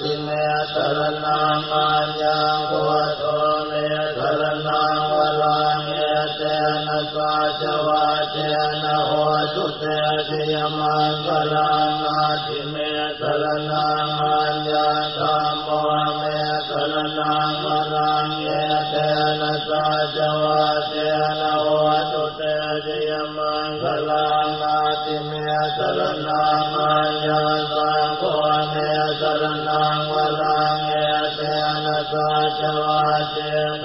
ติเมสรนังอัญญังโกโตเมสรนังวรังเยเตนะสาจวะเจนะโหตุเตติยมังคลังอาติเมสรนังอัญญังธัมโมเมสรนังวรังเยเตนะสาจวะเจนะโหตุเตติยมังคลังอาติเมสรนังอัญญังสังโฆเม च वाच